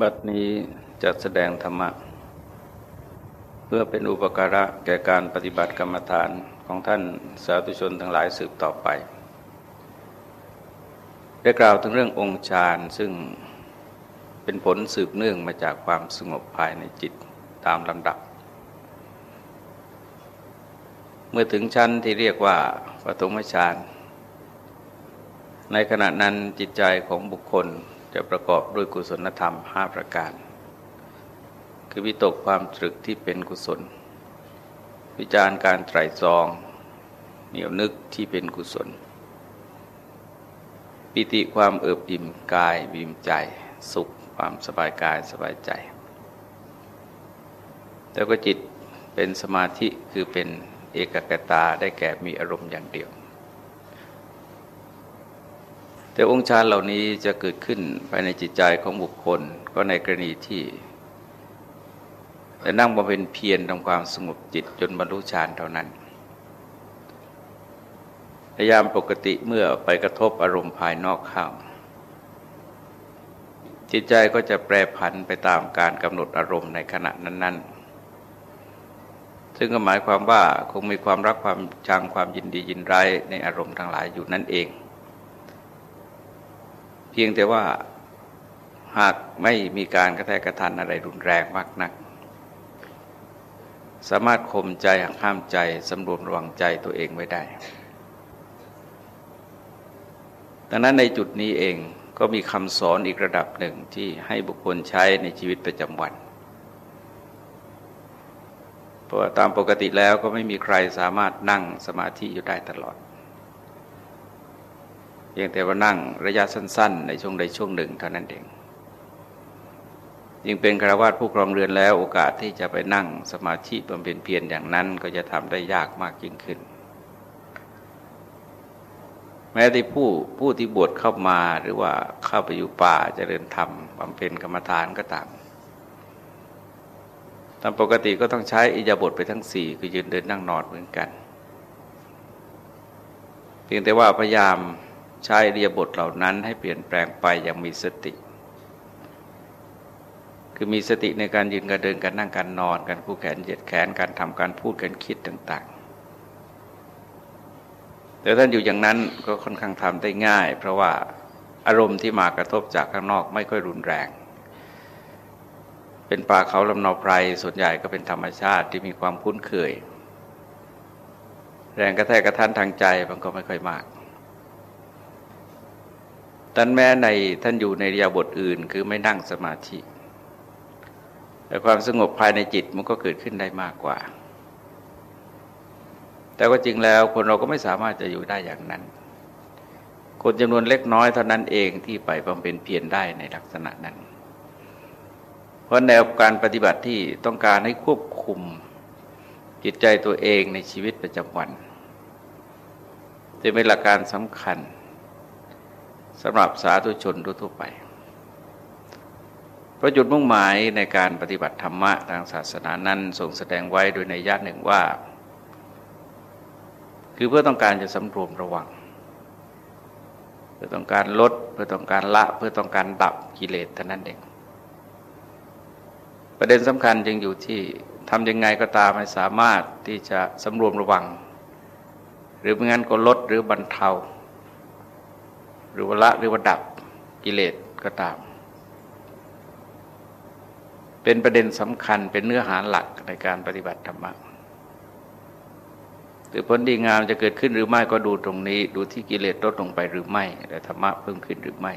บัดนี้จะแสดงธรรมะ เพื่อเป็นอุปการะแก่การปฏิบัติกรรมฐานของท่านสาธุชนทั้งหลายสืบต่อไป ได้กล่าวถึงเรื่ององค์ฌานซึ่งเป็นผลสืบเนื่องมาจากความสงบภายในจิตตามลำดับ เมื่อถึงชั้นที่เรียกว่าปฐมฌานในขณะนั้นจิตใจของบุคคล จะประกอบด้วยกุศลธรรมห้าประการ คือวิตกความตรึกที่เป็นกุศล วิจารการไตรตรอง เหนียวนึกที่เป็นกุศล ปิติความเอิบอิ่มกายบิมใจ สุขความสบายกายสบายใจ แล้วก็จิตเป็นสมาธิคือเป็นเอกกตาได้แก่มีอารมณ์อย่างเดียว แต่องค์ฌานเหล่านี้จะเกิดขึ้นภายในจิตใจของบุคคลก็ในกรณีที่นั่งบำเพ็ญเพียรทำความสงบจิตจนบรรลุฌานเท่านั้นพยายามปกติเมื่อไปกระทบอารมณ์ภายนอกเข้าจิตใจก็จะแปรผันไปตามการกำหนดอารมณ์ในขณะนั้น ๆ ซึ่งก็หมายความว่าคงมีความรักความชังความยินดียินร้ายในอารมณ์ทั้งหลายอยู่นั่นเอง เพียงแต่ว่าหากไม่มีการกระแทกกระทันอะไรรุนแรงมากนัก สามารถข่มใจห้ามใจสำรวมระวังใจตัวเองไว้ได้ดังนั้นในจุดนี้เองก็มีคำสอนอีกระดับหนึ่งที่ให้บุคคลใช้ในชีวิตประจำวันเพราะตามปกติแล้วก็ไม่มีใครสามารถนั่งสมาธิอยู่ได้ตลอด เพียงแต่ว่านั่งระยะสั้น ๆ ในช่วงใดช่วงหนึ่งเท่านั้นเองยิ่งเป็นคารวาสผู้ครองเรือนแล้วโอกาสที่จะไปนั่งสมาธิบำเพ็ญเพียรอย่างนั้นก็จะทำได้ยากมากยิ่งขึ้น แม้ที่ผู้ผู้ที่บวชเข้ามาหรือว่าเข้าไปอยู่ป่าจเจริญธรรมบำเพ็ญกรรมฐานก็ตามตามปกติก็ต้องใช้อิยาบทไปทั้งสี่คือยืนเดินนั่งนอนเหมือนกัน เพียงแต่ว่าพยายาม ใช้เรียบทเหล่านั้นให้เปลี่ยนแปลงไปอย่างมีสติ คือมีสติในการยืนการเดินการนั่งการนอนการคู่แขนเหยียดแขนการทำการพูดการคิดต่างๆ แต่ท่านอยู่อย่างนั้นก็ค่อนข้างทำได้ง่าย เพราะว่าอารมณ์ที่มากระทบจากข้างนอกไม่ค่อยรุนแรง เป็นป่าเขาลำนอไพรส่วนใหญ่ก็เป็นธรรมชาติที่มีความคุ้นเคย แรงกระแทกกระทันทางใจมันก็ไม่ค่อยมาก ท่านแม้ในท่านอยู่ในเรียบทอื่น คือไม่นั่งสมาธิ แต่ความสงบภายในจิตมันก็เกิดขึ้นได้มากกว่า แต่ก็จริงแล้วคนเราก็ไม่สามารถจะอยู่ได้อย่างนั้น คนจำนวนเล็กน้อยเท่านั้นเองที่ไปบำเพ็ญเพียรได้ในลักษณะนั้น เพราะแนวการปฏิบัติที่ต้องการให้ควบคุมจิตใจตัวเองในชีวิตประจำวันจะเป็นหลักการสำคัญ สำหรับสาธุชนทั่วไป พระจุดมุ่งหมายในการปฏิบัติธรรมะทางศาสนานั้นทรงแสดงไว้โดยในญาติหนึ่งว่า คือเพื่อต้องการจะสำรวมระวัง เพื่อต้องการลด เพื่อต้องการละ เพื่อต้องการดับกิเลสเท่านั้นเอง ประเด็นสำคัญจึงอยู่ที่ทำยังไงก็ตามให้สามารถที่จะสำรวมระวัง หรือไม่งั้นก็ลดหรือบรรเทา หรือว่าละหรือว่าดับกิเลสก็ตาม เป็นประเด็นสำคัญเป็นเนื้อหาหลักในการปฏิบัติธรรมะหรือผลดีงามจะเกิดขึ้นหรือไม่ก็ดูตรงนี้ ดูที่กิเลสลดลงไปหรือไม่แต่ธรรมะเพิ่มขึ้นหรือไม่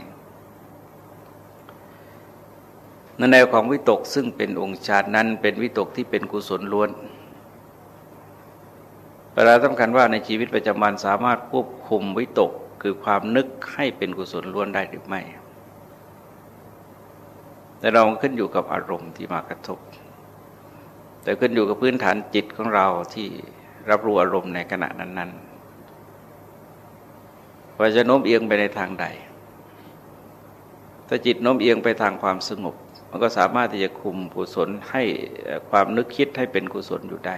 ในแนวของวิตกซึ่งเป็นองค์ฌานนั้นเป็นวิตกที่เป็นกุศลล้วนเวลาสำคัญว่าในชีวิตประจำวันสามารถควบคุมวิตก คือความนึกให้เป็นกุศลล้วนได้หรือไม่ แต่เราขึ้นอยู่กับอารมณ์ที่มากระทบ แต่ขึ้นอยู่กับพื้นฐานจิตของเราที่รับรู้อารมณ์ในขณะนั้นๆว่าจะโน้มเอียงไปในทางใด ถ้าจิตโน้มเอียงไปทางความสงบ มันก็สามารถที่จะคุมกุศลให้ความนึกคิดให้เป็นกุศลอยู่ได้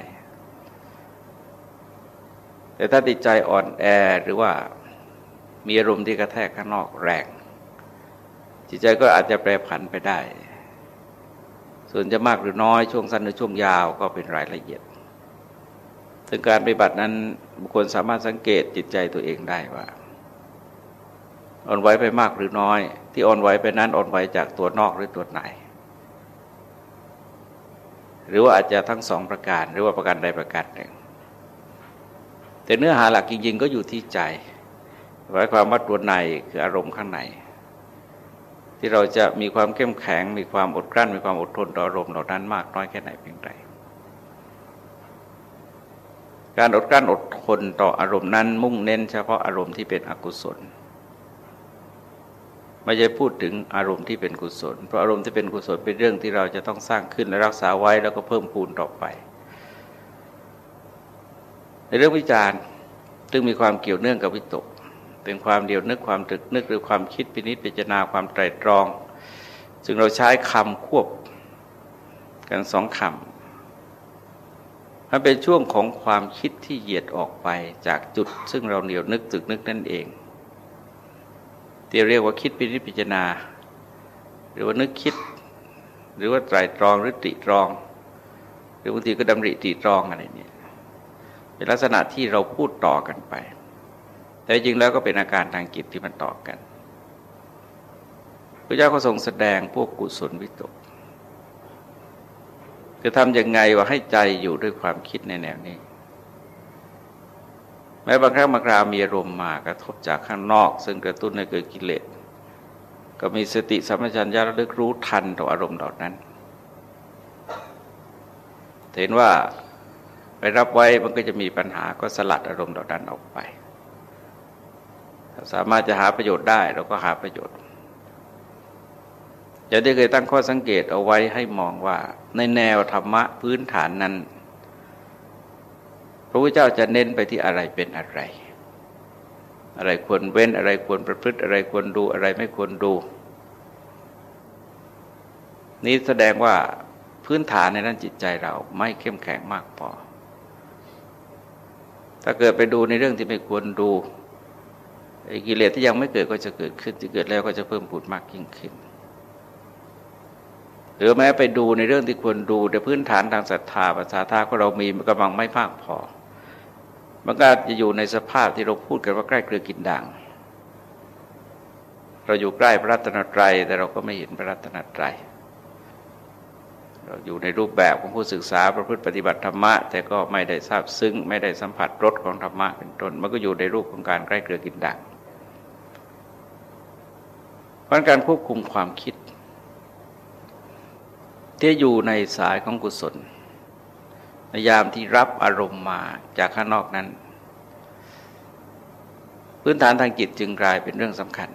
แต่ถ้าติดใจอ่อนแอหรือว่า มีอารมณ์ที่กระแทกข้างนอกแรง จิตใจก็อาจจะแปรผันไปได้ ส่วนจะมากหรือน้อยช่วงสั้นหรือช่วงยาวก็เป็นรายละเอียดซึ่งการปฏิบัตินั้นบุคคลสามารถสังเกตจิตใจตัวเองได้ว่าอ่อนไหวไปมากหรือน้อย ที่อ่อนไหวไปนั้นอ่อนไหวจากตัวนอกหรือตัวในหรือว่าอาจจะทั้งสองประการ หรือว่าประการใดประการหนึ่ง แต่เนื้อหาหลักจริงๆก็อยู่ที่ใจ หมายความว่าตัวในคืออารมณ์ข้างใน ที่เราจะมีความเข้มแข็ง มีความอดกลั้น มีความอดทนต่ออารมณ์เหล่านั้นมากน้อยแค่ไหนเพียงไรการอดกลั้นอดทนต่ออารมณ์นั้น มุ่งเน้นเฉพาะอารมณ์ที่เป็นอกุศลไม่ใช่พูดถึงอารมณ์ที่เป็นกุศล เพราะอารมณ์ที่เป็นกุศลเป็นเรื่องที่เราจะต้องสร้างขึ้นและรักษาไว้แล้วก็เพิ่มพูนต่อไป ในเรื่องวิจารณ์ซึ่งมีความเกี่ยวเนื่องกับวิตก เป็นความเดียวนึกความตรึกนึกหรือความคิดพินิจพิจารณาความไตรตรอง ซึ่งเราใช้คำควบกันสองคำมันเป็นช่วงของความคิดที่เหยียดออกไปจากจุด ซึ่งเราเหนียวนึกตึกนึกนั่นเองที่เรียกว่าคิดพินิจารณา หรือว่านึกคิด หรือว่าไตรตรองหรือติตรอง หรือบางทีก็ดำริติตรองอะไรเนี่ยเป็นลักษณะที่เราพูดต่อกันไป แต่จริงแล้วก็เป็นอาการทางจิตที่มันต่อกันพระเจ้าก็ทรงแสดงพวกกุศลวิตกคือทำยังไงว่าให้ใจอยู่ด้วยความคิดในแนวนี้ แม้บางครั้งบางคราวมีอารมณ์มากระทบจากข้างนอก ซึ่งกระตุ้นให้เกิดกิเลสก็มีสติสัมปชัญญะระลึกรู้ทันต่ออารมณ์เหล่านั้น เห็นว่าไปรับไว้มันก็จะมีปัญหาก็สลัดอารมณ์เหล่านั้นออกไป สามารถจะหาประโยชน์ได้เราก็หาประโยชน์อย่างที่เคยตั้งข้อสังเกตเอาไว้ให้มองว่า ในแนวธรรมะพื้นฐานนั้น พระพุทธเจ้าจะเน้นไปที่อะไรเป็นอะไร อะไรควรเว้นอะไรควรประพฤติอะไรควรดูอะไรไม่ควรดู นี้แสดงว่าพื้นฐานในด้านจิตใจเราไม่เข้มแข็งมากพอถ้าเกิดไปดูในเรื่องที่ไม่ควรดู กิเลสที่ยังไม่เกิดก็จะเกิดขึ้นที่เกิดแล้วก็จะเพิ่มปูดมากยิ่งขึ้น หรือแม้ไปดูในเรื่องที่ควรดูแต่พื้นฐานทางศรัทธาภาษาธาของเรามีกำลังไม่มากพอมันก็จะอยู่ในสภาพที่เราพูดกันว่าใกล้เกลือกินด่าง เราอยู่ใกล้พระรัตนตรัยแต่เราก็ไม่เห็นพระรัตนตรัยเราอยู่ในรูปแบบของผู้ศึกษาประพฤติปฏิบัติธรรมะ แต่ก็ไม่ได้ทราบซึ้ง ไม่ได้สัมผัสรสของธรรมะเป็นต้น มันก็อยู่ในรูปของการใกล้เกลือกินด่าง เพราะการควบคุมความคิดที่อยู่ในสายของกุศลในยามที่รับอารมณ์มาจากข้างนอกนั้น พื้นฐานทางจิตจึงกลายเป็นเรื่องสำคัญ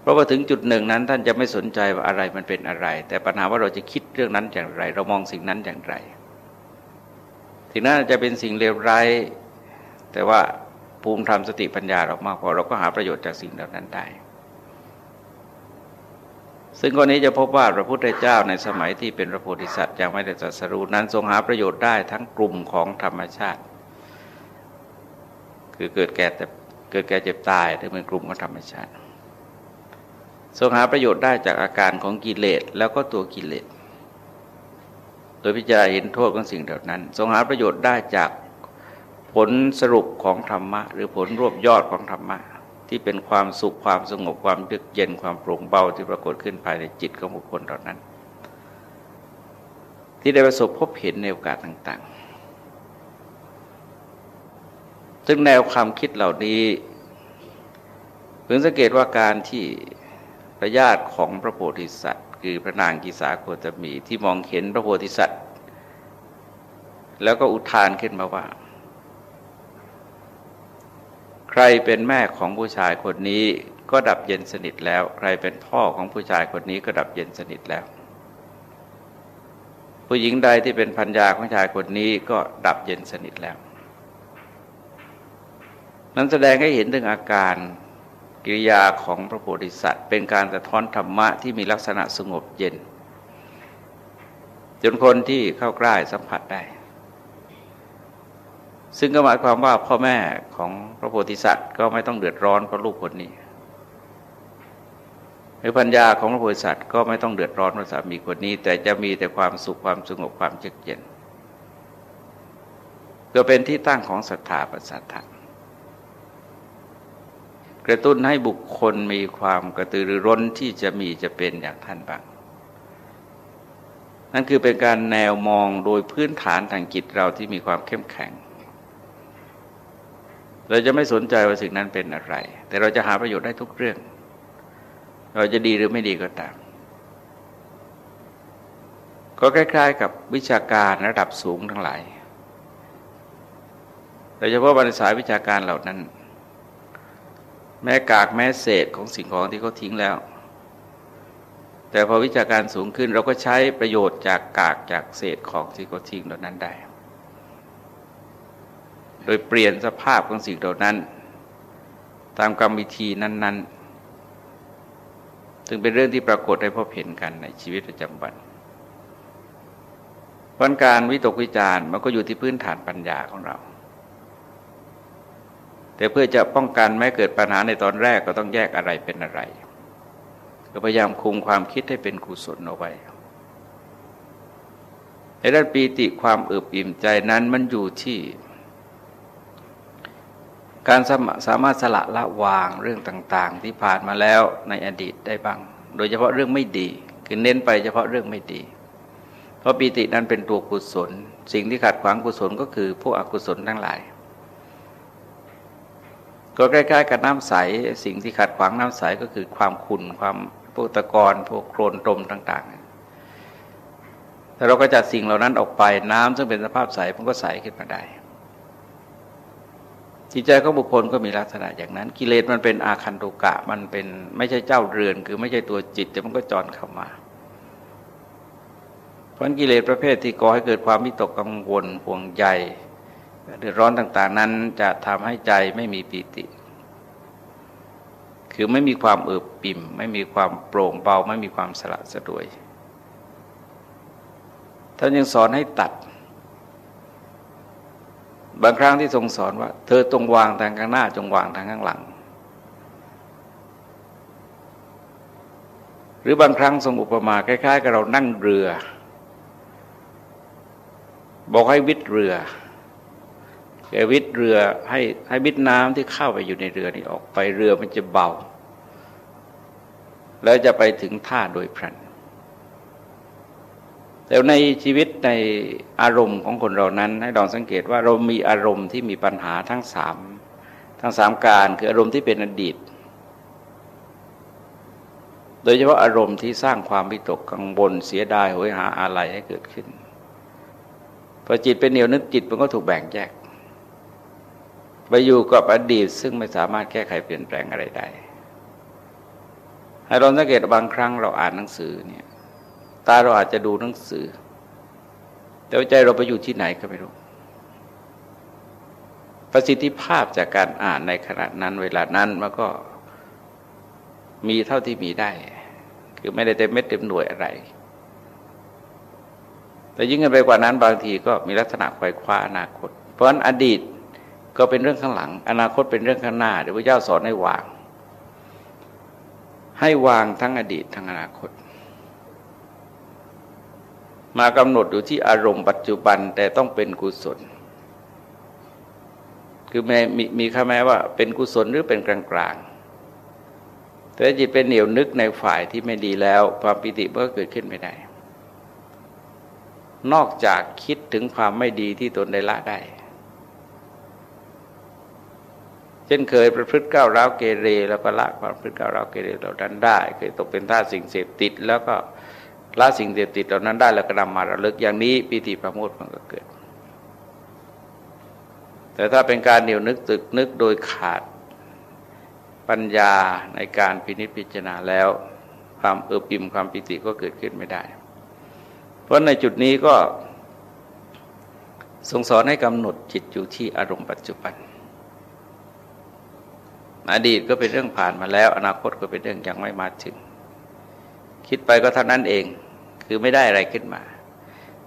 เพราะว่าถึงจุดหนึ่งนั้น ท่านจะไม่สนใจว่าอะไรมันเป็นอะไร แต่ปัญหาว่าเราจะคิดเรื่องนั้นอย่างไร เรามองสิ่งนั้นอย่างไรสิ่งนั้นจะเป็นสิ่งเลวร้ายแต่ว่าภูมิธรรมสติปัญญาเรามากพอเราก็หาประโยชน์จากสิ่งเหล่านั้นได้ ซึ่งกรณีจะพบว่าพระพุทธเจ้าในสมัยที่เป็นพระโพธิสัตว์ยังไม่ได้ตรัสรู้นั้นทรงหาประโยชน์ได้ทั้งกลุ่มของธรรมชาติ คือเกิดแก่แต่เกิดแก่เจ็บตายถึงเป็นกลุ่มของธรรมชาติ ทรงหาประโยชน์ได้จากอาการของกิเลสแล้วก็ตัวกิเลส โดยพิจารณาเห็นโทษของสิ่งเหล่านั้น ทรงหาประโยชน์ได้จากผลสรุปของธรรมะ หรือผลรวบยอดของธรรมะ ที่เป็นความสุขความสงบความเยือกเย็นความโปร่งเบาที่ปรากฏขึ้นภายในจิตของบุคคลเหล่านั้น ที่ได้ประสบพบเห็นในโอกาสต่างๆ ซึ่งแนวความคิดเหล่านี้เพิ่งสังเกตว่าการที่พระญาติของพระโพธิสัตว์ คือพระนางกิสาโคตมีที่มองเห็นพระโพธิสัตว์ แล้วก็อุทานขึ้นมาว่า รเป็นแม่ของผู้ชายคนนี้ก็ดับเย็นสนิทแล้ว ใครเป็นพ่อของผู้ชายคนนี้ก็ดับเย็นสนิทแล้ว ผู้หญิงใดที่เป็นพัญญาของชายคนนี้ก็ดับเย็นสนิทแล้ว นั้นแสดงให้เห็นถึงอาการกิริยาของพระโพธิสัตว์ เป็นการสะท้อนธรรมะที่มีลักษณะสงบเย็น จนคนที่เข้าใกล้สัมผัสได้ ซึ่งก็หมายความว่าพ่อแม่ของพระโพธิสัตว์ ก็ไม่ต้องเดือดร้อนเพราะลูกคนนี้หรือปัญญาของพระโพธิสัตว์ก็ไม่ต้องเดือดร้อนเพราะสามีคนนี้ แต่จะมีแต่ความสุขความสงบความเยือกเย็นก็เป็นที่ตั้งของศรัทธาประสาทกระตุ้นให้บุคคลมีความกระตือรือร้นที่จะมีจะเป็นอย่างท่านบ้างนั่นคือเป็นการแนวมองโดยพื้นฐานทางจิตเราที่มีความเข้มแข็ง เราจะไม่สนใจว่าสิ่งนั้นเป็นอะไร แต่เราจะหาประโยชน์ได้ทุกเรื่อง เราจะดีหรือไม่ดีก็ตาม ก็คล้าย ๆ กับวิชาการระดับสูงทั้งหลายโดยเฉพาะบรรษายวิชาการเหล่านั้น แม้กากแม้เศษของสิ่งของที่เขาทิ้งแล้ว แต่พอวิชาการสูงขึ้นเราก็ใช้ประโยชน์จากกากจากเศษของที่เขาทิ้งเหล่านั้นได้ โดยเปลี่ยนสภาพของสิ่งเหล่านั้น ตามกรรมวิธีนั้น ๆ ซึ่งเป็นเรื่องที่ปรากฏให้พบเห็นกันในชีวิตประจำวันเพราะการวิตกวิจารณ์มันก็อยู่ที่พื้นฐานปัญญาของเรา แต่เพื่อจะป้องกันไม่เกิดปัญหาในตอนแรกก็ต้องแยกอะไรเป็นอะไรก็พยายามคุมความคิดให้เป็นกุศลเอาไว้ในด้านปีติความเอิบอิ่มใจนั้นมันอยู่ที่ การสามารถสละละวางเรื่องต่างๆ ที่ผ่านมาแล้วในอดีตได้บ้าง โดยเฉพาะเรื่องไม่ดี คือเน้นไปเฉพาะเรื่องไม่ดี เพราะปีตินั้นเป็นตัวกุศล สิ่งที่ขัดขวางกุศลก็คือพวกอกุศลทั้งหลาย ก็ใกล้ๆกับน้ำใส สิ่งที่ขัดขวางน้ำใสก็คือความขุ่นความพวกตะกอนพวกโคลนตมต่าง ๆ แต่เราก็จัดสิ่งเหล่านั้นออกไปน้ำซึ่งเป็นสภาพใสมันก็ใสขึ้นมาได้ จิตใจของบุคคลก็มีลักษณะอย่างนั้น กิเลสมันเป็นอาคันตุกะ มันเป็นไม่ใช่เจ้าเรือน คือไม่ใช่ตัวจิตแต่มันก็จรเข้ามาเพราะกิเลสประเภทที่ก่อให้เกิดความมิตกกังวลห่วงใยเดือดร้อนต่างๆ นั้นจะทำให้ใจไม่มีปีติ คือไม่มีความเอิบปิ่ม ไม่มีความโปร่งเบา ไม่มีความสละสะดวยท่านยังสอนให้ตัด บางครั้งที่ทรงสอนว่า เธอตรงวางทางข้างหน้าจงวางทางข้างหลัง หรือบางครั้งทรงอุปมาคล้าย ๆ กับเรานั่งเรือ บอกให้วิทเรือแกวิทเรือให้ให้วิทน้ำที่เข้าไปอยู่ในเรือนี่ออกไปเรือมันจะเบา แล้วจะไปถึงท่าโดยพลัน แต่ในชีวิตในอารมณ์ของคนเรานั้นให้ลองสังเกตว่าเรามีอารมณ์ที่มีปัญหาทั้งสามทั้งสามการคืออารมณ์ที่เป็นอดีต โดยเฉพาะอารมณ์ที่สร้างความวิตกกังวลเสียดายหวยหาอะไรให้เกิดขึ้นพอจิตเป็นเหนียวนึกจิตมันก็ถูกแบ่งแยกไปอยู่กับอดีตซึ่งไม่สามารถแก้ไขเปลี่ยนแปลงอะไรได้ให้เราสังเกตบางครั้งเราอ่านหนังสือเนี่ยาเราอาจจะดูหนังสือ แต่ใจเราไปอยู่ที่ไหนก็ไม่รู้ ประสิทธิภาพจากการอ่านในขณะนั้นเวลานั้นมันก็มีเท่าที่มีได้ คือไม่ได้เต็มเม็ดเต็มหน่วยอะไร แต่ยิ่งกันไปกว่านั้นบางทีก็มีลักษณะไขว่คว้าอนาคต เพราะฉะนั้นอดีตก็เป็นเรื่องข้างหลัง อนาคตเป็นเรื่องข้างหน้าเดี๋ยวพระเจ้าสอนให้วาง ให้วางทั้งอดีตทั้งอนาคต มากำหนดอยู่ที่อารมณ์ปัจจุบันแต่ต้องเป็นกุศล คือแม้มีมีคำแม้ว่าเป็นกุศลหรือเป็นกลางกลางแต่จิตเป็นเหนียวนึกในฝ่ายที่ไม่ดีแล้ว ความปิติก็เกิดขึ้นไม่ได้ นอกจากคิดถึงความไม่ดีที่ตนได้ละได้ เช่นเคยประพฤติก้าวร้าวเกเร แล้วก็ละความประพฤติก้าวร้าวเกเรเหล่านั้นได้ เคยตกเป็นท่าสิ่งเสพติดแล้วก็ ละสิ่งเสพติดเหล่านั้นได้แล้วก็นำมาระลึกอย่างนี้ปิติประโมทมันก็เกิด แต่ถ้าเป็นการเหนียวนึกตึกนึกโดยขาดปัญญาในการพินิจพิจารณาแล้ว ความเอือปิมความปิติก็เกิดขึ้นไม่ได้ เพราะในจุดนี้ก็ทรงสอนให้กำหนดจิตอยู่ที่อารมณ์ปัจจุบัน อดีตก็เป็นเรื่องผ่านมาแล้ว อนาคตก็เป็นเรื่องยังไม่มาถึง คิดไปก็เท่านั้นเอง คือไม่ได้อะไรขึ้นมา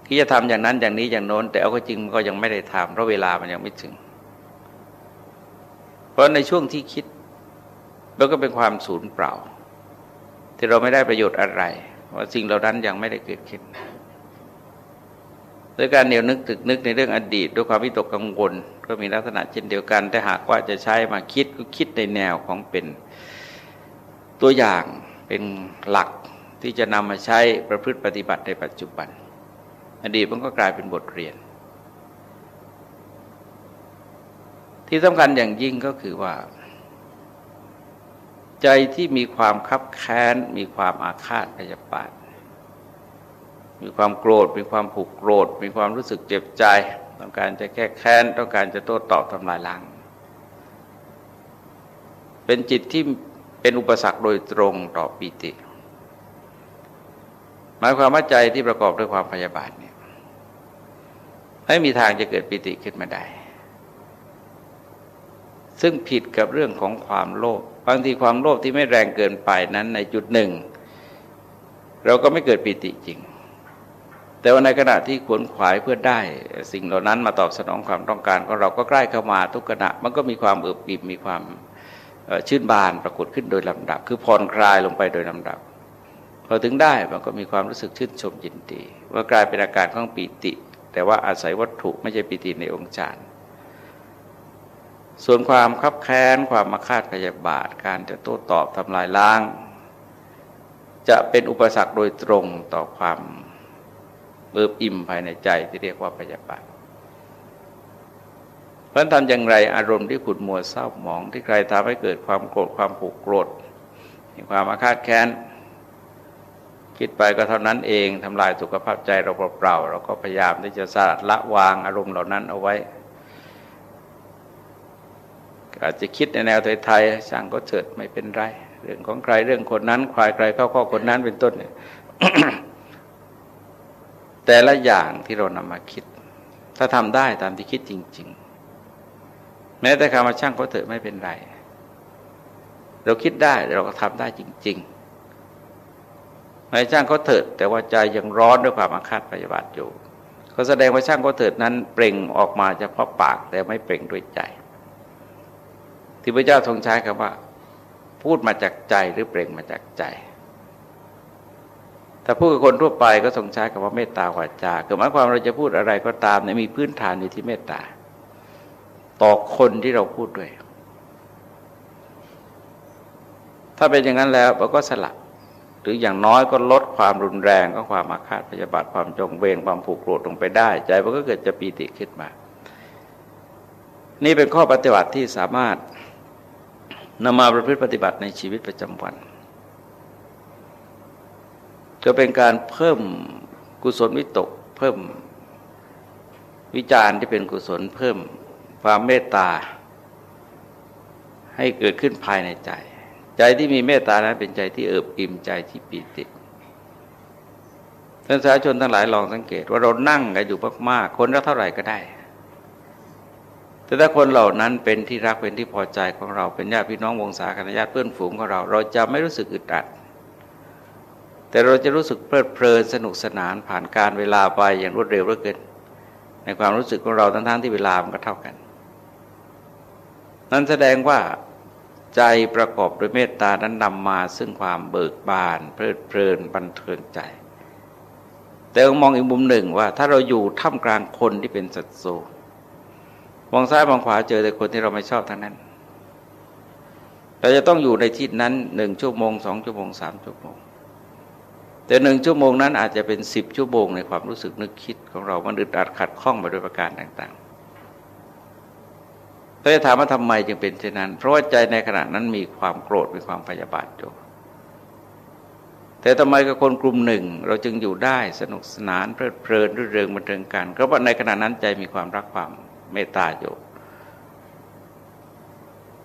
คิดจะทำอย่างนั้นอย่างนี้อย่างโน้น แต่เอาก็จริงก็ยังไม่ได้ทำเพราะเวลามันยังไม่ถึง เพราะในช่วงที่คิดมันก็เป็นความสูญเปล่า ที่เราไม่ได้ประโยชน์อะไรว่าสิ่งเหล่านั้นยังไม่ได้เกิดขึ้นด้วยการเหนียวนึกถึกนึกในเรื่องอดีต ด้วยความวิตกกังวล ก็มีลักษณะเช่นเดียวกัน แต่หากว่าจะใช้มาคิดก็คิดในแนวของเป็นตัวอย่างเป็นหลัก ที่จะนำมาใช้ประพฤติปฏิบัติในปัจจุบัน อดีตมันก็กลายเป็นบทเรียน ที่สำคัญอย่างยิ่งก็คือว่า ใจที่มีความคับแค้น มีความอาฆาตพยาบาทมีความโกรธ มีความผูกโกรธ มีความรู้สึกเจ็บใจ ต้องการจะแก้แค้น ต้องการจะโต้ตอบทำลายล้าง เป็นจิตที่เป็นอุปสรรคโดยตรงต่อปิติ มายความว่าใจที่ประกอบด้วยความพยาบาทเนี่ยไม่มีทางจะเกิดปิติขึ้นมาได้ ซึ่งผิดกับเรื่องของความโลภบางทีความโลภที่ไม่แรงเกินไปนั้นในจุดหนึ่ง เราก็ไม่เกิดปิติจริง แต่ว่าในขณะที่ขวนขวายเพื่อได้ สิ่งเหล่านั้นมาตอบสนองความต้องการของเราก็ใกล้เข้ามาทุกขณะ มันก็มีความเอิบอิ่มมีความชื่นบานปรากฏขึ้นโดยลำดับ คือผ่อนคลายลงไปโดยลำดับ พอถึงได้มันก็มีความรู้สึกชื่นชมยินดี ว่ากลายเป็นอาการของปีติ แต่ว่าอาศัยวัตถุไม่ใช่ปีติในองค์ฌานส่วนความคับแค้นความมาคาดพยาบาท การจะโต้ตอบทำลายล้าง จะเป็นอุปสรรคโดยตรงต่อความเบิบอิ่มภายในใจที่เรียกว่าพยาบาทเพราะทำอย่างไรอารมณ์ที่ขุดมัวเศร้าหมองที่ใครทำให้เกิดความโกรธความผูกโกรธความอาฆาตแค้น คิดไปก็เท่านั้นเองทำลายสุขภาพใจเราเปล่าๆเราก็พยายามที่จะสลัดละวางอารมณ์เหล่านั้นเอาไว้ อาจจะคิดในแนวไทยๆช่างก็เฉิดไม่เป็นไร เรื่องของใครเรื่องคนนั้นใครใครเข้าข้อคนนั้นเป็นต้นเนี่ยแต่ละอย่างที่เรานำมาคิด ถ้าทำได้ตามที่คิดจริง ๆ แม้แต่คำว่าช่างก็เถอะไม่เป็นไร เราคิดได้เราก็ทำได้จริง ๆ ไม่ช่างก็เถิด แต่ว่าใจยังร้อนด้วยความอาฆาตพยาบาทอยู่ก็แสดงว่าช่างก็เถิดนั้นเปล่งออกมาเฉพาะปากแต่ไม่เปล่งด้วยใจ ที่พระเจ้าทรงใช้คำว่า พูดมาจากใจหรือเปล่งมาจากใจ ถ้าพูดกับคนทั่วไปก็ทรงใช้คำว่าเมตตาวาจาคือหมายความเราจะพูดอะไรก็ตามเนี่ยมีพื้นฐานอยู่ที่เมตตาต่อคนที่เราพูดด้วย ถ้าเป็นอย่างนั้นแล้วเราก็สละ หรืออย่างน้อยก็ลดความรุนแรงก็ความอาฆาตพยาบาทความจงเวรความผูกโกรธลงไปได้ ใจมันก็เกิดจะปีติขึ้นมา นี่เป็นข้อปฏิบัติที่สามารถนำมาประพฤติปฏิบัติในชีวิตประจำวันจะเป็นการเพิ่มกุศลวิตก เพิ่มวิจารณ์ที่เป็นกุศลเพิ่มความเมตตา ให้เกิดขึ้นภายในใจ ใจที่มีเมตตานั้นเป็นใจที่เอิบอิ่มใจที่ปีติท่านสาชนทั้งหลายลองสังเกต ว่าเรานั่งกันอยู่มากๆคนละเท่าไหร่ก็ได้ แต่ถ้าคนเหล่านั้นเป็นที่รักเป็นที่พอใจของเราเป็นญาติพี่น้องวงศาคณะญาติเพื่อนฝูงของเรา เราจะไม่รู้สึกอึดอัด แต่เราจะรู้สึกเพลิดเพลินสนุกสนานผ่านการเวลาไปอย่างรวดเร็วเหลือเกินในความรู้สึกของเราทั้งๆทที่เวลามันก็เท่ากัน นั้นแสดงว่า ใจประกอบด้วยเมตตานั้นนำมาซึ่งความเบิกบาน เพลิดเพลินบันเทิงใจ แต่มองอีกมุมหนึ่งว่า ถ้าเราอยู่ท่ามกลางคนที่เป็นสัตว์โซมองซ้ายมองขวาเจอแต่คนที่เราไม่ชอบทั้งนั้น เราจะต้องอยู่ในที่นั้นหนึ่งชั่วโมงสองชั่วโมงสามชั่วโมง แต่หนึ่งชั่วโมงนั้นอาจจะเป็นสิบชั่วโมงในความรู้สึกนึกคิดของเรามันอึดอัดขัดข้องไปด้วยประการต่างๆ เราจะถามว่าทำไมจึงเป็นเช่นนั้น เพราะว่าใจในขณะนั้นมีความโกรธมีความพยาบาทอยู่แต่ทำไมกับคนกลุ่มหนึ่ง เราจึงอยู่ได้สนุกสนานเพลิดเพลินรื่นเริงบันเทิงกันเพราะว่าในขณะนั้นใจมีความรักความเมตตาอยู่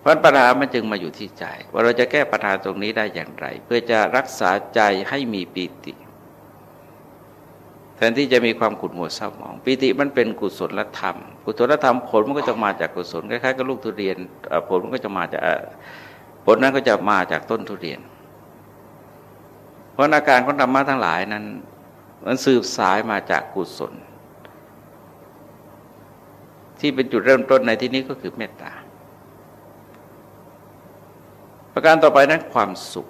เพราะปัญหามันจึงมาอยู่ที่ใจ ว่าเราจะแก้ปัญหาตรงนี้ได้อย่างไร เพื่อจะรักษาใจให้มีปีติ แทนที่จะมีความขุ่นมัวเศร้าหมองปีติมันเป็นกุศลธรรม กุศลธรรมผลมันก็จะมาจากกุศลคล้ายๆกับลูกทุเรียนผลมันก็จะมาจากผลนั้นก็จะมาจากต้นทุเรียน เพราะอาการของธรรมะทั้งหลายนั้น มันสืบสายมาจากกุศล ที่เป็นจุดเริ่มต้นในที่นี้ก็คือเมตตา ประการต่อไปนั้นความสุข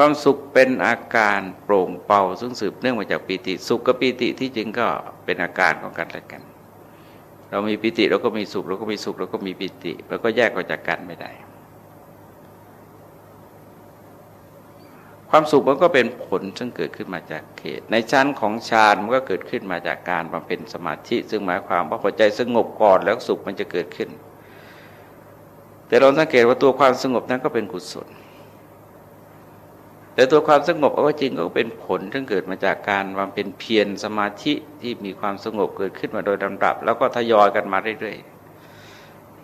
ความสุขเป็นอาการโปร่งเบาซึ่งสืบเนื่องมาจากปีติ สุขกับปีติที่จริงก็เป็นอาการของกันและกัน เรามีปีติเราก็มีสุขเราก็มีสุขเราก็มีปีติเราก็แยกออกจากกันไม่ได้ ความสุขมันก็เป็นผลซึ่งเกิดขึ้นมาจากเขตในชั้นของฌานมันก็เกิดขึ้นมาจากการบำเพ็ญสมาธิ ซึ่งหมายความว่าพอใจสงบก่อนแล้วสุขมันจะเกิดขึ้น แต่เราสังเกตว่าตัวความสงบนั้นก็เป็นกุศล แต่ตัวความสงบเอาจริงก็เป็นผลที่เกิดมาจากการบำเพ็ญเพียรสมาธิที่มีความสงบเกิดขึ้นมาโดยลำดับ แล้วก็ทยอยกันมาเรื่อย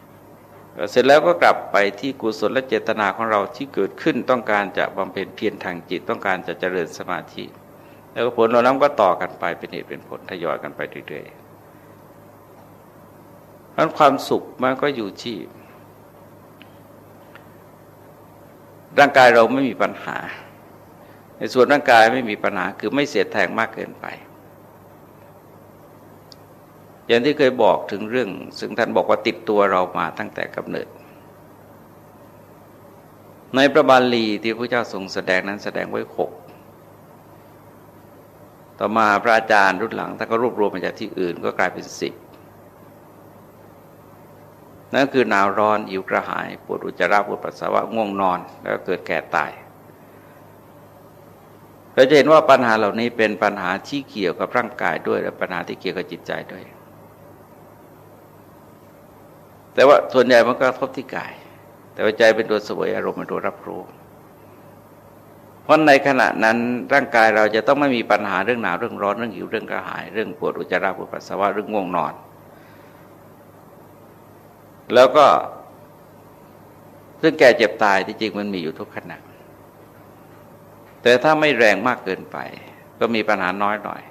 ๆ เสร็จแล้วก็กลับไปที่กุศลและเจตนาของเราที่เกิดขึ้นต้องการจะบำเพ็ญเพียรทางจิตต้องการจะเจริญสมาธิ แล้วผลเรานั้นก็ต่อกันไปเป็นเหตุเป็นผลทยอยกันไปเรื่อยๆเพราะความสุขมันก็อยู่ที่ร่างกายเราไม่มีปัญหา ในส่วนร่างกายไม่มีปัญหาคือไม่เสียแทงมากเกินไป อย่างที่เคยบอกถึงเรื่อง ซึ่งท่านบอกว่าติดตัวเรามาตั้งแต่กำเนิด ในพระบาลีที่พระเจ้าทรงแสดงนั้นแสดงไว้หกต่อมาพระอาจารย์รุ่นหลังท่านก็รวบรวมมาจากที่อื่นก็กลายเป็นสิบนั่นคือหนาวร้อนหิวกระหายปวดอุจจาระปวดปัสสาวะง่วงนอน แล้วเกิดแก่ตาย เราจะเห็นว่าปัญหาเหล่านี้เป็นปัญหาที่เกี่ยวกับร่างกายด้วย และปัญหาที่เกี่ยวกับจิตใจด้วย แต่ว่าส่วนใหญ่มันก็ทบที่กาย แต่ว่าใจเป็นตัวสวยอารมณ์เป็นตัวรับรู้เพราะในขณะนั้นร่างกายเราจะต้องไม่มีปัญหาเรื่องหนาวเรื่องร้อนเรื่องหิวเรื่องกระหาย เรื่องปวดอุจจาระปวดปัสสาวะเรื่องง่วงนอน แล้วก็เรื่องแก่เจ็บตายที่จริงมันมีอยู่ทุกขณะ แต่ถ้าไม่แรงมากเกินไป ก็มีปัญหาน้อยหน่อย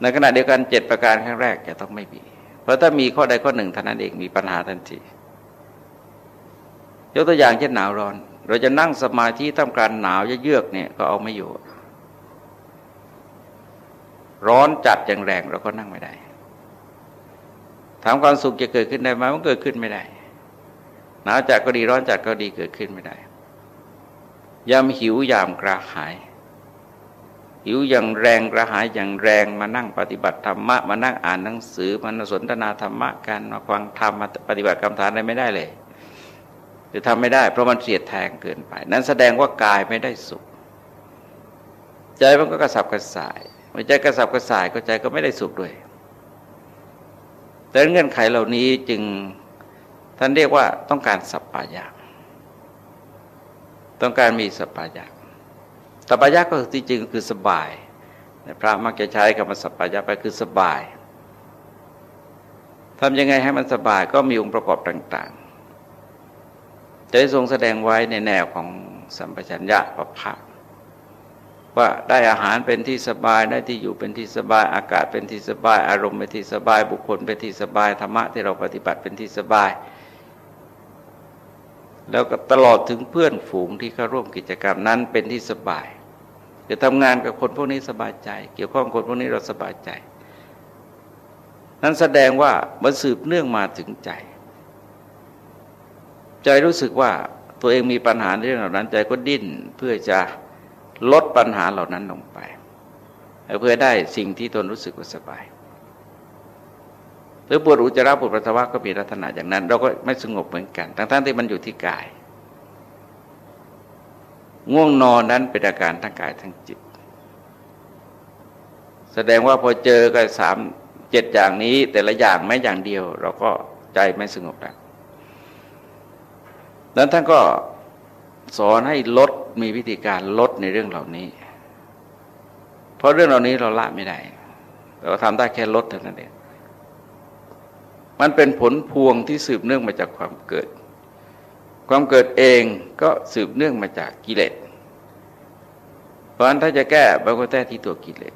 ในขณะเดียวกันเจ็ดประการครั้งแรกจะต้องไม่มี เพราะถ้ามีข้อใดข้อหนึ่งท่านั้นเองมีปัญหาทันทียกตัวอย่างเช่นหนาวร้อน เราจะนั่งสมาธิทำการหนาวเยือกเนี่ยก็เอาไม่อยู่ ร้อนจัดอย่างแรงเราก็นั่งไม่ได้ถามความสุขจะเกิดขึ้นได้ไหมมันเกิดขึ้นไม่ได้หนาวจัดก็ดีร้อนจัดก็ดีเกิดขึ้นไม่ได้ ยามหิวยามกระหาย หิวอย่างแรงกระหายอย่างแรงมานั่งปฏิบัติธรรมะ มานั่งอ่านหนังสือมาสนทนาธรรมะกันมาฟังธรรมมาปฏิบัติกรรมฐานอะไรไม่ได้เลยคือทำไม่ได้ เพราะมันเสียดแทงเกินไป นั้นแสดงว่ากายไม่ได้สุข ใจมันก็กระสับกระส่ายเมื่อใจกระสับกระส่ายก็ใจก็ไม่ได้สุขด้วย แต่เงื่อนไขเหล่านี้จึงท่านเรียกว่าต้องการสัพพายะ ต้องการมีสัพพายะสัพพายะก็ที่จริงคือสบายพระมักจะใช้คำว่าสัพพายะไปคือสบายทำยังไงให้มันสบายก็มีองค์ประกอบต่างๆ จะได้ทรงแสดงไว้ในแนวของสัมปชัญญะปภะว่าได้อาหารเป็นที่สบายได้ที่อยู่เป็นที่สบายอากาศเป็นที่สบาย อารมณ์เป็นที่สบาย บุคคลเป็นที่สบายธรรมะที่เราปฏิบัติเป็นที่สบาย แล้วก็ตลอดถึงเพื่อนฝูงที่เข้าร่วมกิจกรรมนั้นเป็นที่สบายจะทำงานกับคนพวกนี้สบายใจ เกี่ยวข้องคนพวกนี้เราสบายใจ นั้นแสดงว่ามันสืบเนื่องมาถึงใจ ใจรู้สึกว่าตัวเองมีปัญหาในเรื่องเหล่านั้น ใจก็ดิ้นเพื่อจะลดปัญหาเหล่านั้นลงไป เพื่อได้สิ่งที่ตนรู้สึกว่าสบาย หรือปวดอุจจาระปวดปัสสาวะก็มีลักษณะอย่างนั้น เราก็ไม่สงบเหมือนกัน ทั้งๆที่มันอยู่ที่กาย ง่วงนอนนั้นเป็นอาการทั้งกายทั้งจิต แสดงว่าพอเจอกันสามเจ็ดอย่างนี้ แต่ละอย่างแม้อย่างเดียว เราก็ใจไม่สงบแล้วนั้นท่านก็สอนให้ลดมีวิธีการลดในเรื่องเหล่านี้ เพราะเรื่องเหล่านี้เราละไม่ได้เราทำได้แค่ลดเท่านั้นเอง มันเป็นผลพวงที่สืบเนื่องมาจากความเกิด ความเกิดเองก็สืบเนื่องมาจากกิเลส เพราะฉะนั้นถ้าจะแก้เราก็แก้ที่ตัวกิเลส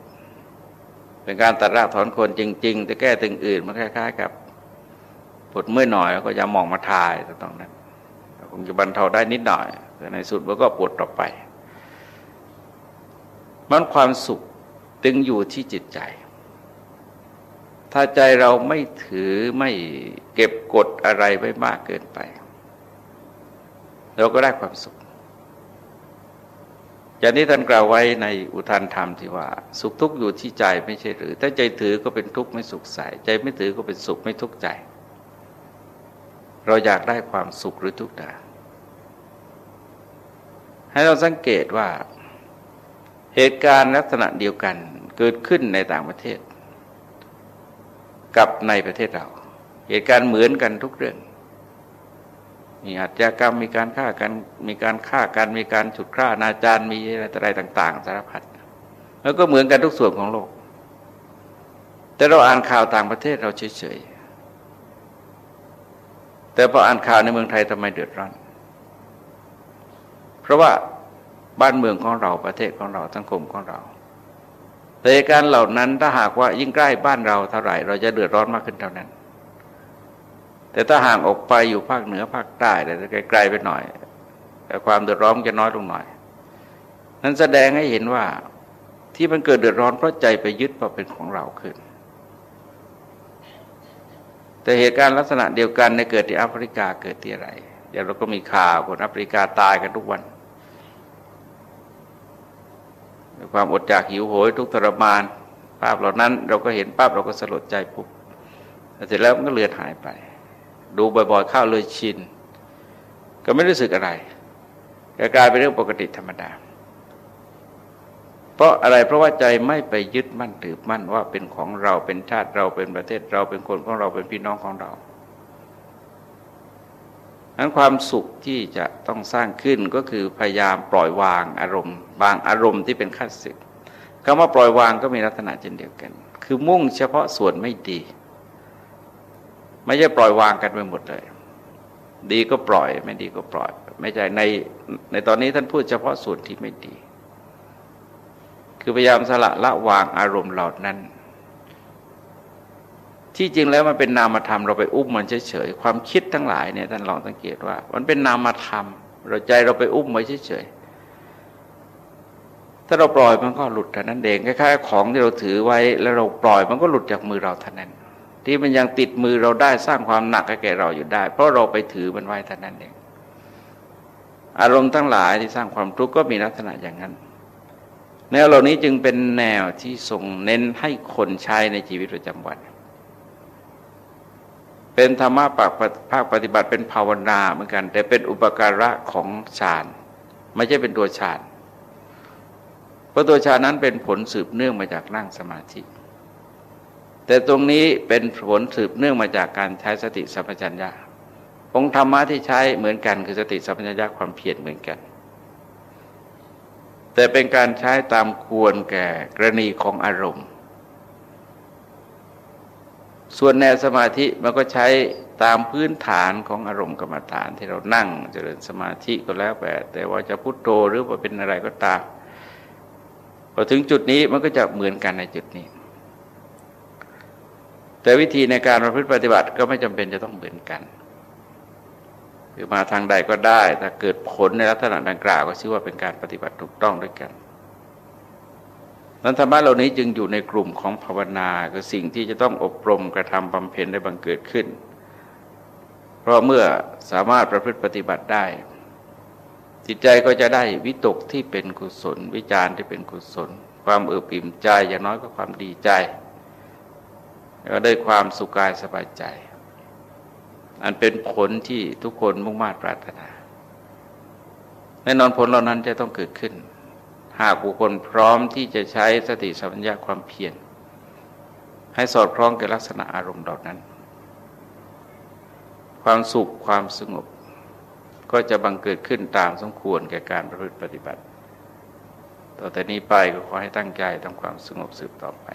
เป็นการตัดรากถอนคนจริงๆแต่แก้ตึงอื่นมันคล้ายๆกับปวดเมื่อยหน่อยแล้วก็จะมองมาทายตรงนั้นคงจะบรรเทาได้นิดหน่อย แต่ในสุดมันก็ปวดต่อไป มันความสุขตึงอยู่ที่จิตใจ ถ้าใจเราไม่ถือไม่เก็บกดอะไรไว้มากเกินไป เราก็ได้ความสุขอย่างที่ท่านกล่าวไว้ในอุทานธรรมที่ว่า สุขทุกข์อยู่ที่ใจไม่ใช่หรือ ถ้าใจถือก็เป็นทุกข์ไม่สุขใสใจไม่ถือก็เป็นสุขไม่ทุกข์ใจ เราอยากได้ความสุขหรือทุกข์ใดให้เราสังเกตว่า เหตุการณ์ลักษณะเดียวกันเกิดขึ้นในต่างประเทศ กับในประเทศเรา เหตุการณ์เหมือนกันทุกเรื่อง มีอาชญากรรมมีการฆ่ากันมีการฆ่ากันมีการฉุดฆ่านาจารมีอะไรต่าง ๆ สารพัดแล้วก็เหมือนกันทุกส่วนของโลก แต่เราอ่านข่าวต่างประเทศเราเฉยๆแต่พออ่านข่าวในเมืองไทยทำไมเดือดร้อนเพราะว่าบ้านเมืองของเราประเทศของเราสังคมของเรา แต่การ์เหล่านั้นถ้าหากว่ายิ่งใกล้บ้านเราเท่าไหร่ เราจะเดือดร้อนมากขึ้นเท่านั้น แต่ถ้าห่างออกไปอยู่ภาคเหนือภาคใต้แต่ไกลๆไปหน่อยแต่ความเดือดร้อนจะน้อยลงหน่อย นั้นแสดงให้เห็นว่าที่มันเกิดเดือดร้อนเพราะใจไปยึดว่าเป็นของเราขึ้น แต่เหตุการณ์ลักษณะเดียวกันในเกิดที่แอฟริกาเกิดที่อะไรเดี๋ยวเราก็มีข่าวคนแอฟริกาตายกันทุกวัน ความอดอยากหิวโหยทุกทรมานภาพเหล่านั้นเราก็เห็นภาพเราก็สลดใจปุ๊บเสร็จแล้วมันก็เลือนหายไป ดูบ่อยๆเข้าเลยชิน ก็ไม่รู้สึกอะไรกลายเป็นเรื่องปกติธรรมดา เพราะอะไรเพราะว่าใจไม่ไปยึดมั่นถือมั่นว่าเป็นของเราเป็นชาติเราเป็นประเทศเราเป็นคนของเราเป็นพี่น้องของเรา นั้นความสุขที่จะต้องสร้างขึ้นก็คือพยายามปล่อยวางอารมณ์ บางอารมณ์ที่เป็นข้าศึกคำว่าปล่อยวางก็มีลักษณะเช่นเดียวกัน คือมุ่งเฉพาะส่วนไม่ดี ไม่ใช่ปล่อยวางกันไปหมดเลย ดีก็ปล่อยไม่ดีก็ปล่อย ไม่ใช่ในในตอนนี้ท่านพูดเฉพาะส่วนที่ไม่ดี คือพยายามสละละวางอารมณ์เหล่านั้น ที่จริงแล้วมันเป็นนามธรรมเราไปอุ้มมันเฉยๆความคิดทั้งหลายเนี่ยท่านลองสังเกตว่า มันเป็นนามธรรม เราใจเราไปอุ้มไว้เฉยๆถ้าเราปล่อยมันก็หลุดท่านั้นเองคล้ายๆของที่เราถือไว้แล้วเราปล่อยมันก็หลุดจากมือเราท่านั้น ที่มันยังติดมือเราได้สร้างความหนักให้แก่เราอยู่ได้ เพราะเราไปถือมันไว้ท่านั้นเอง อารมณ์ทั้งหลายที่สร้างความทุกข์ก็มีลักษณะอย่างนั้นแนวเหล่านี้จึงเป็นแนวที่ส่งเน้นให้คนใช้ในชีวิตประจำวัน เป็นธรรมะปากภาคปฏิบัติเป็นภาวนาเหมือนกัน แต่เป็นอุปการะของฌานไม่ใช่เป็นตัวฌานเพราะตัวฌานนั้นเป็นผลสืบเนื่องมาจากนั่งสมาธิ แต่ตรงนี้เป็นผลสืบเนื่องมาจากการใช้สติสัมปชัญญะองค์ธรรมะที่ใช้เหมือนกันคือสติสัมปชัญญะความเพียรเหมือนกัน แต่เป็นการใช้ตามควรแก่กรณีของอารมณ์ ส่วนแนวสมาธิมันก็ใช้ตามพื้นฐานของอารมณ์กรรมฐานที่เรานั่งเจริญสมาธิก็แล้วแต่แต่ว่าจะพุโทโธหรือว่าเป็นอะไรก็ตามพอถึงจุดนี้มันก็จะเหมือนกันในจุดนี้ แต่วิธีในการประพฤติปฏิบัติก็ไม่จำเป็นจะต้องเหมือนกันคือมาทางใดก็ได้ถ้าเกิดผลในลักษณะดังกล่าวก็ชื่อว่าเป็นการปฏิบัติถูกต้องด้วยกัน นั้นธรรมะเหล่านี้จึงอยู่ในกลุ่มของภาวนาคือสิ่งที่จะต้องอบรมกระทำบำเพ็ญได้บังเกิดขึ้น เพราะเมื่อสามารถประพฤติปฏิบัติได้ จิตใจก็จะได้วิตกที่เป็นกุศล วิจารณ์ที่เป็นกุศล ความเอืบอิ่มใจอย่างน้อยก็ความดีใจแล้วได้ความสุขกายสบายใจ อันเป็นผลที่ทุกคนมุ่งมา่ปรารถนาแน่นอนผลเหล่านั้นจะต้องเกิดขึ้น หากบุคคลพร้อมที่จะใช้สติสัมปชัญญะความเพียรให้สอดคล้องกับลักษณะอารมณ์ดอกนั้น ความสุขความสงบ ก็จะบังเกิดขึ้นตามสมควรแก่การประพฤติปฏิบัติ ต่อแต่นี้ไปก็ขอให้ตั้งใจทำความสงบสืบต่อไป